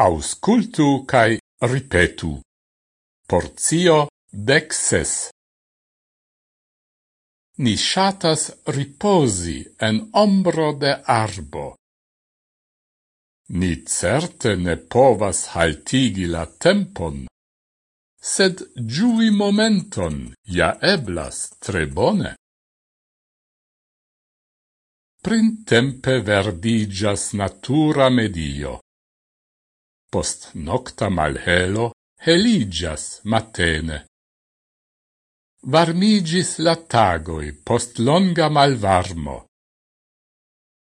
auscultu cae ripetu. Porzio dexes. Ni shatas riposi en ombro de arbo. Ni certe ne povas haltigi la tempon, sed giui momenton ja eblas tre bone. Printempe verdigas natura medio post nocta malhelo heligias matene. Varmigis la tagoi post longa malvarmo.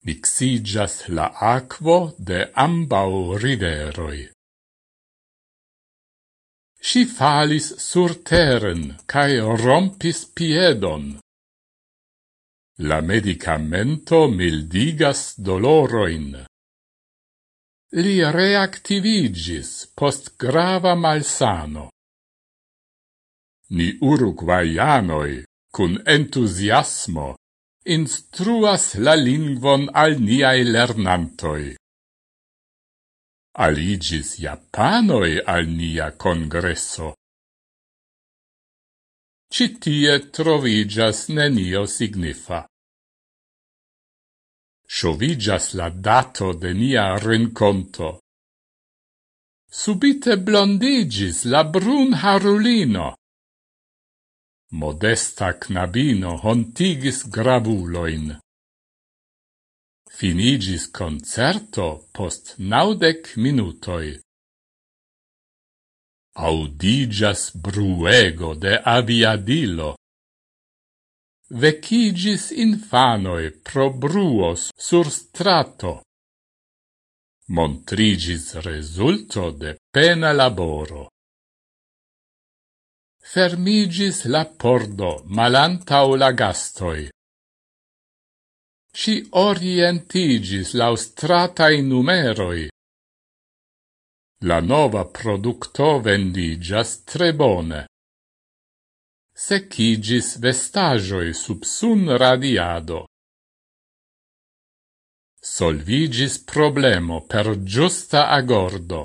Mixigas la aquo de ambau riveroi. Si falis sur teren, cae rompis piedon. La medicamento mildigas doloroin li reactivigis post grava malsano. Ni uruguaianoi, cun entusiasmo, instruas la lingvon al niai lernantoi. Aligis Japanoi al nia congresso. Citie trovigas nenio signifa. Shovigas la dato de nia rinconto. Subite blondigis la brun harulino. Modesta knabino hontigis gravuloin. Finigis concerto post naudec minutoi. Audigas bruego de aviadilo vecigis infanoi pro bruos sur strato. Montrigis resulto de pena laboro. Fermigis la pordo malantau la gastoi. Si orientigis laustratai numeroi. La nova producto vendigas tre bone secigis vestagioi sub sun radiado. Solvigis problemo per giusta agordo.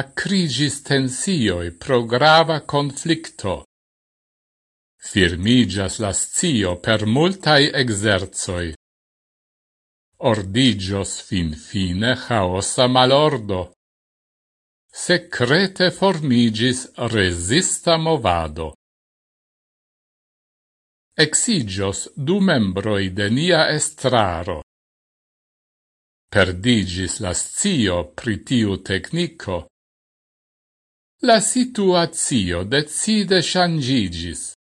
Acrigis tensioi pro grava conflicto. Firmigas la scio per multai exerzoi. Ordigios fin fine chaosa malordo secrete formigis resista movado. Exigios du membroi de nia estraro. Perdigis la scio pritiu tecnico. La situazio decide shangigis.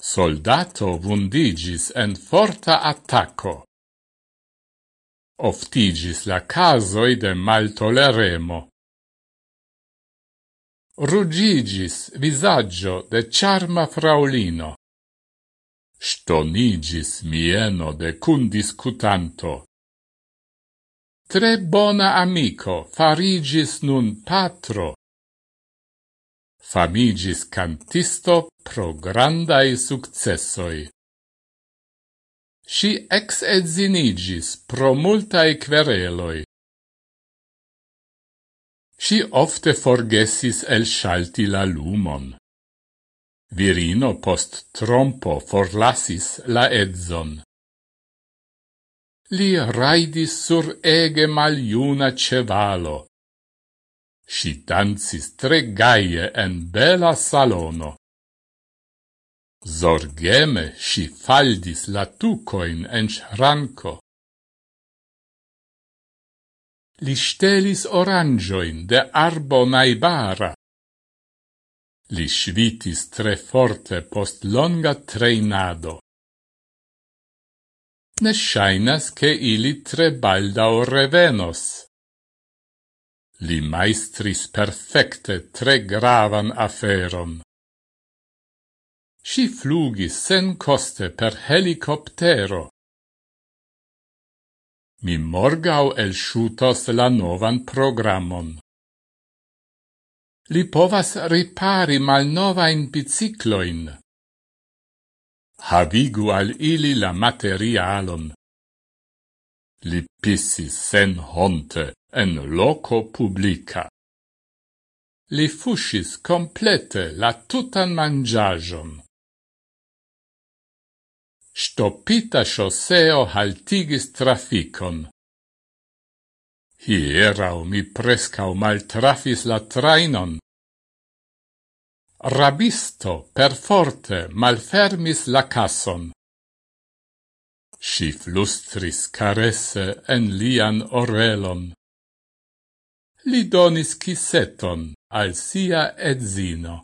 Soldato vundigis en forta attacco. Oftigis la casoi de maltoleremo. Rugigis visaggio de charma fraulino. Stonigis mieno de cundiscutanto. Tre bona amico farigis nun patro. Famigis cantisto pro grandai successoi. Si ex edzinigis pro multae quereloi si ofte forgessis el shalti la lumon. Virino post trompo forlassis la edzon. Li raidis sur ege maliuna cevalo. Si danzis tre gaie en bela salono. Zorgeme si faldis la tucoin en shranco. Li stelis orangioin de arbo naibara. Li svitis tre forte post longa treinado. Ne shainas che ili tre baldao revenos. Li maestris perfecte tre gravan aferon. Si flugis sen coste per helicoptero. Mi morgau el shutos la novan programon. Li povas ripari mal novain bicicloin. Havigu al ili la materialon. Li pissis sen honte en loco publica. Li fushis complete la tutan mangiagion stopita chausseo haltigis traficon. Hierau mi prescau maltrafis la trainon. Rabisto perforte malfermis la casson. Si flustris caresse en lian orelon. Li donis kisseton al sia edzino.